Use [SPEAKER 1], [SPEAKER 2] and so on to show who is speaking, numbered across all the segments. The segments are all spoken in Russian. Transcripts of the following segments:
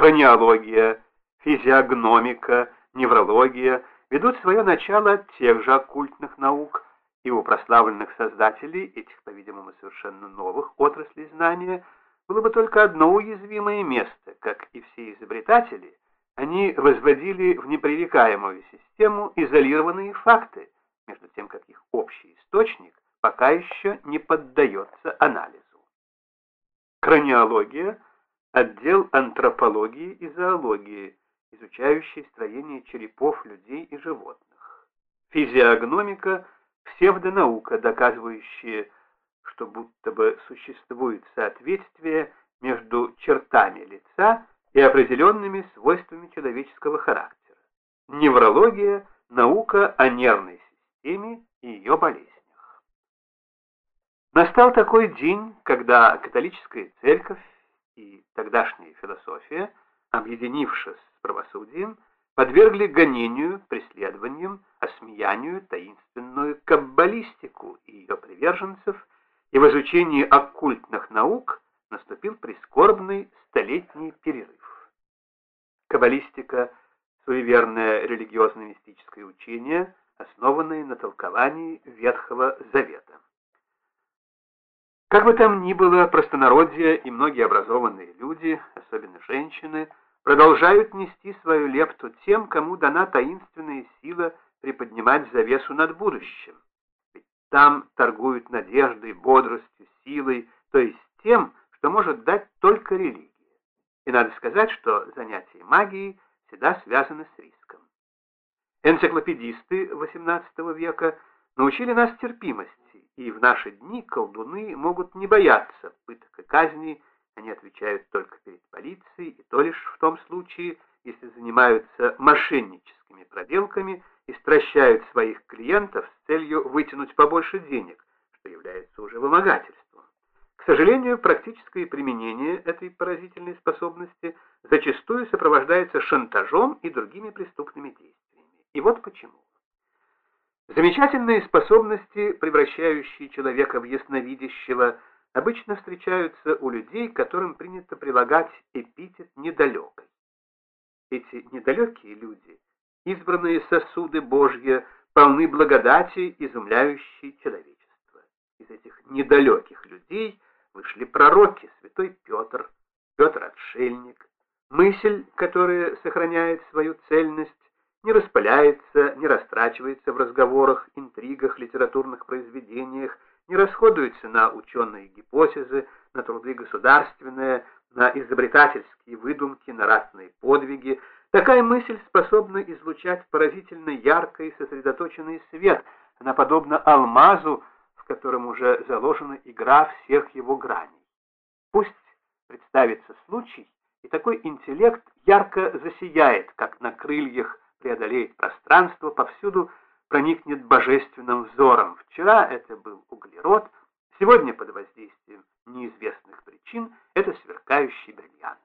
[SPEAKER 1] Краниология, физиогномика, неврология ведут свое начало от тех же оккультных наук, и у прославленных создателей этих, по-видимому, совершенно новых отраслей знания было бы только одно уязвимое место, как и все изобретатели, они возводили в непререкаемую систему изолированные факты, между тем как их общий источник пока еще не поддается анализу. Краниология – отдел антропологии и зоологии, изучающий строение черепов людей и животных. Физиогномика – псевдонаука, доказывающая, что будто бы существует соответствие между чертами лица и определенными свойствами человеческого характера. Неврология – наука о нервной системе и ее болезнях. Настал такой день, когда католическая церковь и тогдашняя философия, объединившись с правосудием, подвергли гонению, преследованиям, осмеянию таинственную каббалистику и ее приверженцев, и в изучении оккультных наук наступил прискорбный столетний перерыв. Каббалистика – суеверное религиозно-мистическое учение, основанное на толковании Ветхого Завета. Как бы там ни было, простонародье и многие образованные люди, особенно женщины, продолжают нести свою лепту тем, кому дана таинственная сила приподнимать завесу над будущим. Ведь там торгуют надеждой, бодростью, силой, то есть тем, что может дать только религия. И надо сказать, что занятия магией всегда связаны с риском. Энциклопедисты XVIII века научили нас терпимости, и в наши дни колдуны могут не бояться пыток и казни, они отвечают только перед полицией, и то лишь в том случае, если занимаются мошенническими проделками и стращают своих клиентов с целью вытянуть побольше денег, что является уже вымогательством. К сожалению, практическое применение этой поразительной способности зачастую сопровождается шантажом и другими преступными действиями. И вот почему. Замечательные способности, превращающие человека в ясновидящего, обычно встречаются у людей, которым принято прилагать эпитет «недалекой». Эти недалекие люди, избранные сосуды Божьи, полны благодати, изумляющей человечество. Из этих недалеких людей вышли пророки, святой Петр, Петр Отшельник, мысль, которая сохраняет свою цельность, не распыляется, не растрачивается в разговорах, интригах, литературных произведениях, не расходуется на ученые гипотезы, на труды государственные, на изобретательские выдумки, на ратные подвиги. Такая мысль способна излучать поразительно яркий сосредоточенный свет. Она подобна алмазу, в котором уже заложена игра всех его граней. Пусть представится случай, и такой интеллект ярко засияет, как на крыльях преодолеет пространство, повсюду проникнет божественным взором. Вчера это был углерод, сегодня под воздействием неизвестных причин это сверкающий бриллиант.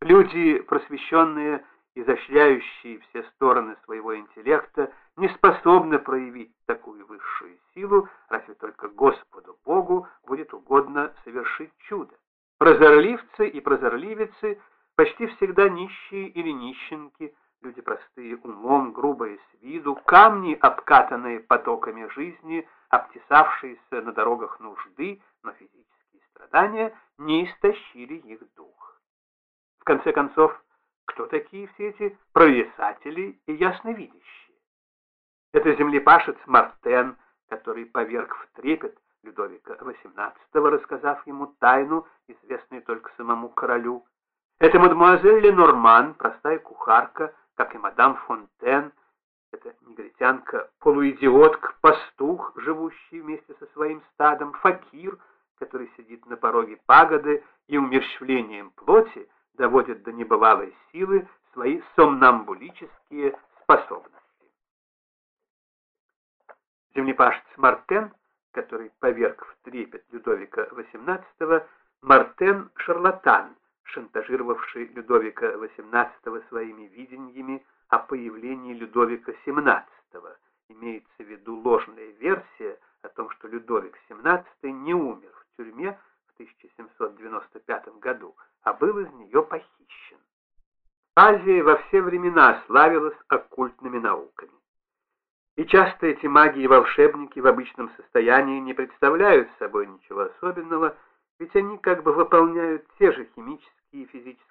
[SPEAKER 1] Люди, просвещенные, изощряющие все стороны своего интеллекта, не способны проявить такую высшую силу, разве только Господу Богу будет угодно совершить чудо. Прозорливцы и прозорливицы почти всегда нищие или нищенки – люди простые умом, грубые с виду, камни, обкатанные потоками жизни, обтесавшиеся на дорогах нужды, но физические страдания не истощили их дух. В конце концов, кто такие все эти прорицатели и ясновидящие? Это землепашец Мартен, который поверг в трепет Людовика XVIII, рассказав ему тайну, известную только самому королю. Это мадемуазель Ленорман, простая кухарка, как и мадам Фонтен, это негритянка-полуидиотка, пастух, живущий вместе со своим стадом, факир, который сидит на пороге пагоды и умерщвлением плоти доводит до небывалой силы свои сомнамбулические способности. Землепашец Мартен, который поверг в трепет Людовика XVIII, Мартен — шарлатан, шантажировавший Людовика XVIII своими видениями о появлении Людовика XVII. Имеется в виду ложная версия о том, что Людовик XVII не умер в тюрьме в 1795 году, а был из нее похищен. Азия во все времена славилась оккультными науками. И часто эти маги и волшебники в обычном состоянии не представляют собой ничего особенного, ведь они как бы выполняют те же химические и физические